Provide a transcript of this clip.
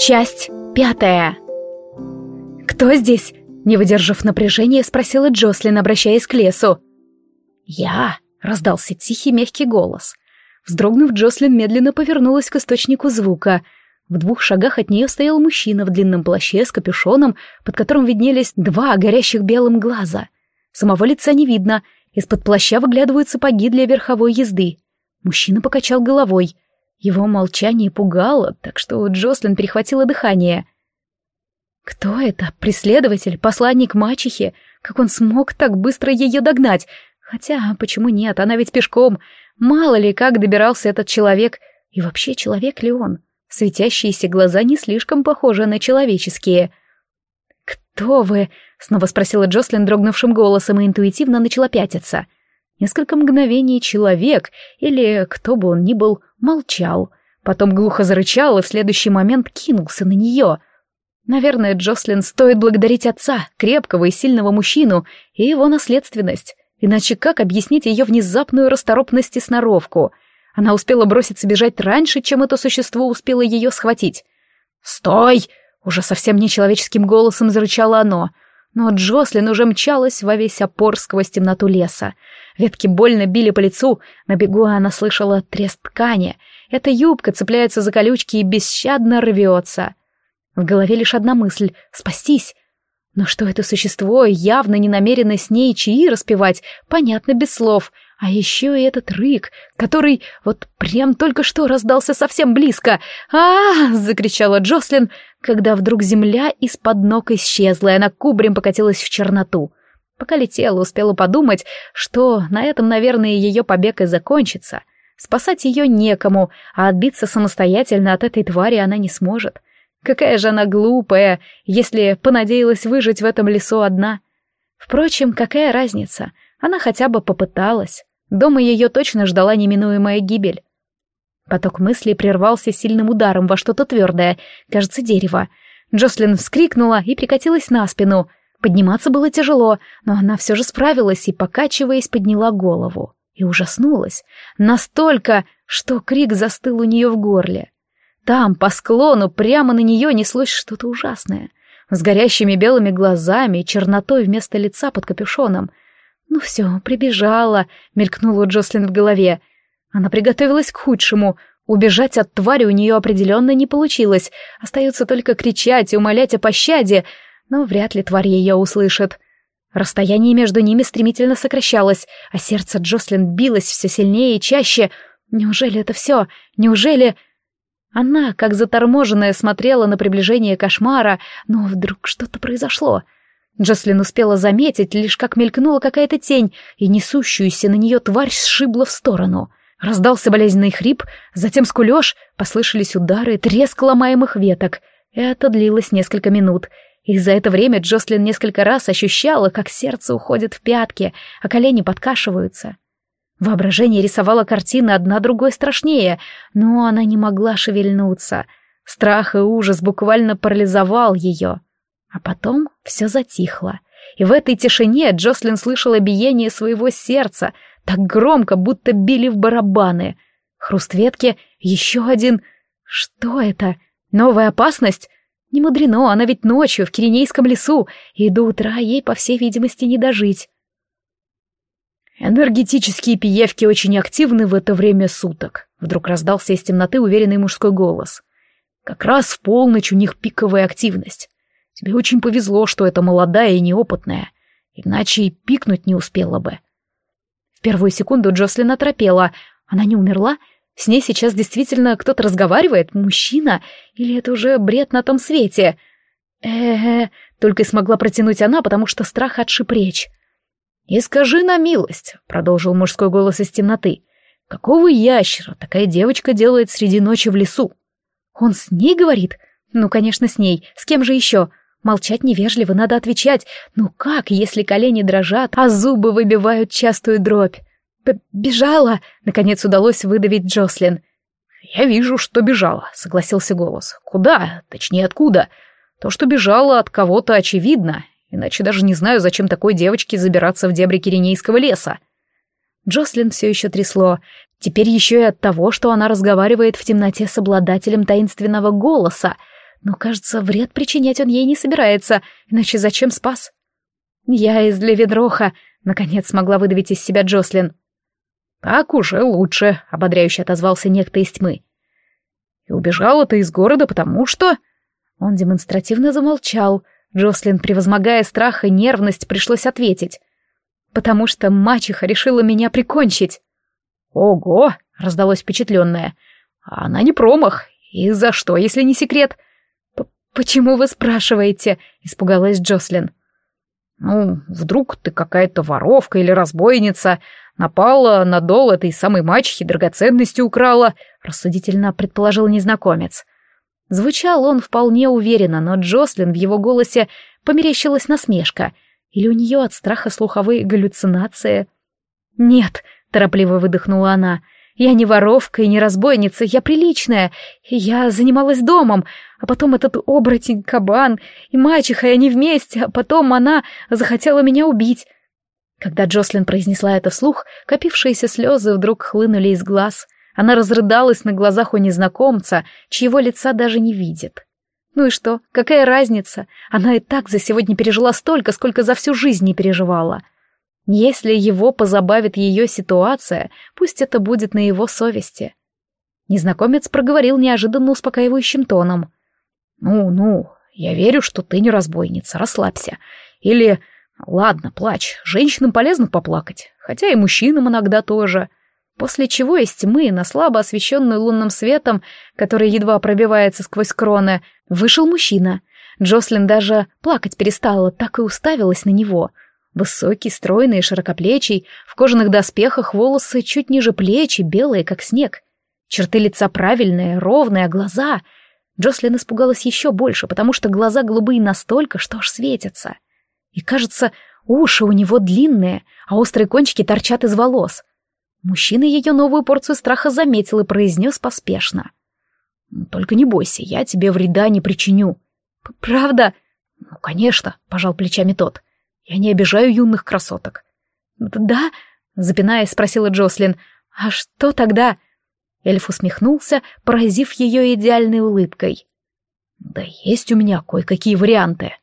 Часть пятая. «Кто здесь?» — не выдержав напряжения, спросила Джослин, обращаясь к лесу. «Я», — раздался тихий мягкий голос. Вздрогнув, Джослин медленно повернулась к источнику звука. В двух шагах от нее стоял мужчина в длинном плаще с капюшоном, под которым виднелись два горящих белым глаза. Самого лица не видно, из-под плаща выглядывают сапоги для верховой езды. Мужчина покачал головой — его молчание пугало, так что Джослин перехватило дыхание. Кто это? Преследователь? Посланник мачехи? Как он смог так быстро ее догнать? Хотя, почему нет? Она ведь пешком. Мало ли, как добирался этот человек. И вообще, человек ли он? Светящиеся глаза не слишком похожи на человеческие. «Кто вы?» — снова спросила Джослин дрогнувшим голосом и интуитивно начала пятиться. Несколько мгновений человек, или кто бы он ни был, молчал, потом глухо зарычал и в следующий момент кинулся на нее. Наверное, Джослин стоит благодарить отца, крепкого и сильного мужчину, и его наследственность. Иначе как объяснить ее внезапную расторопность и сноровку? Она успела броситься бежать раньше, чем это существо успело ее схватить. «Стой!» — уже совсем нечеловеческим голосом зарычало оно. Но Джослин уже мчалась во весь опор сквозь темноту леса. Ветки больно били по лицу, на бегу она слышала треск ткани. Эта юбка цепляется за колючки и бесщадно рвется. В голове лишь одна мысль — спастись. Но что это существо, явно не намерено с ней чаи распевать, понятно без слов. А еще и этот рык, который вот прям только что раздался совсем близко. а, -а, -а закричала Джослин, когда вдруг земля из-под ног исчезла, и она кубрем покатилась в черноту. Пока летела, успела подумать, что на этом, наверное, ее побег и закончится. Спасать ее некому, а отбиться самостоятельно от этой твари она не сможет. Какая же она глупая, если понадеялась выжить в этом лесу одна. Впрочем, какая разница? Она хотя бы попыталась. Дома ее точно ждала неминуемая гибель. Поток мыслей прервался сильным ударом во что-то твердое, кажется, дерево. Джослин вскрикнула и прикатилась на спину — Подниматься было тяжело, но она все же справилась и, покачиваясь, подняла голову. И ужаснулась. Настолько, что крик застыл у нее в горле. Там, по склону, прямо на нее неслось что-то ужасное. С горящими белыми глазами и чернотой вместо лица под капюшоном. «Ну все, прибежала», — мелькнула Джослин в голове. Она приготовилась к худшему. Убежать от твари у нее определенно не получилось. Остается только кричать и умолять о пощаде — но вряд ли тварь ее услышит. Расстояние между ними стремительно сокращалось, а сердце Джослин билось все сильнее и чаще. Неужели это все? Неужели... Она, как заторможенная, смотрела на приближение кошмара, но вдруг что-то произошло. Джослин успела заметить, лишь как мелькнула какая-то тень, и несущуюся на нее тварь сшибла в сторону. Раздался болезненный хрип, затем скулеж, послышались удары, треск ломаемых веток. Это длилось несколько минут, и за это время Джослин несколько раз ощущала, как сердце уходит в пятки, а колени подкашиваются. Воображение рисовало картины одна другой страшнее, но она не могла шевельнуться. Страх и ужас буквально парализовал ее. А потом все затихло. И в этой тишине Джослин слышала биение своего сердца, так громко, будто били в барабаны. Хруст ветки, еще один... Что это? Новая опасность? Не мудрено, она ведь ночью в Киренейском лесу, и до утра ей, по всей видимости, не дожить. Энергетические пиявки очень активны в это время суток. Вдруг раздался из темноты уверенный мужской голос. Как раз в полночь у них пиковая активность. Тебе очень повезло, что это молодая и неопытная, иначе и пикнуть не успела бы. В первую секунду Джослин оторопела. Она не умерла с ней сейчас действительно кто-то разговаривает, мужчина, или это уже бред на том свете? э э только и смогла протянуть она, потому что страх отшиб речь. «И скажи на милость», — продолжил мужской голос из темноты, — «какого ящера такая девочка делает среди ночи в лесу?» «Он с ней говорит?» «Ну, конечно, с ней. С кем же еще?» Молчать невежливо, надо отвечать. Ну как, если колени дрожат, а зубы выбивают частую дробь? «Бежала!» — наконец удалось выдавить Джослин. «Я вижу, что бежала», — согласился голос. «Куда? Точнее, откуда? То, что бежала от кого-то, очевидно. Иначе даже не знаю, зачем такой девочке забираться в дебри Киренейского леса». Джослин все еще трясло. Теперь еще и от того, что она разговаривает в темноте с обладателем таинственного голоса. Но, кажется, вред причинять он ей не собирается, иначе зачем спас? «Я из Леведроха», — наконец смогла выдавить из себя Джослин. «Так уже лучше», — ободряюще отозвался некто из тьмы. «И убежала ты из города, потому что...» Он демонстративно замолчал. Джослин, превозмогая страх и нервность, пришлось ответить. «Потому что мачеха решила меня прикончить». «Ого!» — раздалось впечатленное. «А она не промах. И за что, если не секрет?» «Почему вы спрашиваете?» — испугалась Джослин. «Ну, вдруг ты какая-то воровка или разбойница, напала на дол этой самой мачехи, драгоценности украла», — рассудительно предположил незнакомец. Звучал он вполне уверенно, но Джослин в его голосе померещилась насмешка. Или у нее от страха слуховые галлюцинации? «Нет», — торопливо выдохнула она, — «я не воровка и не разбойница, я приличная, я занималась домом, а потом этот оборотень, кабан и мачеха, и они вместе, а потом она захотела меня убить». Когда Джослин произнесла это вслух, копившиеся слезы вдруг хлынули из глаз. Она разрыдалась на глазах у незнакомца, чьего лица даже не видит. Ну и что, какая разница? Она и так за сегодня пережила столько, сколько за всю жизнь не переживала. Если его позабавит ее ситуация, пусть это будет на его совести. Незнакомец проговорил неожиданно успокаивающим тоном. «Ну-ну, я верю, что ты не разбойница, расслабься. Или, ладно, плачь, женщинам полезно поплакать, хотя и мужчинам иногда тоже». После чего из тьмы на слабо освещенную лунным светом, который едва пробивается сквозь кроны, вышел мужчина. Джослин даже плакать перестала, так и уставилась на него. Высокий, стройный, широкоплечий, в кожаных доспехах волосы чуть ниже плечи, белые, как снег. Черты лица правильные, ровные, а глаза... Джослин испугалась еще больше, потому что глаза голубые настолько, что аж светятся. И, кажется, уши у него длинные, а острые кончики торчат из волос. Мужчина ее новую порцию страха заметил и произнес поспешно. «Ну, «Только не бойся, я тебе вреда не причиню». «Правда?» «Ну, конечно», — пожал плечами тот. «Я не обижаю юных красоток». «Да?» — запинаясь, спросила Джослин. «А что тогда?» Эльф усмехнулся, поразив ее идеальной улыбкой. «Да есть у меня кое-какие варианты».